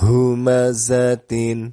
humazatin.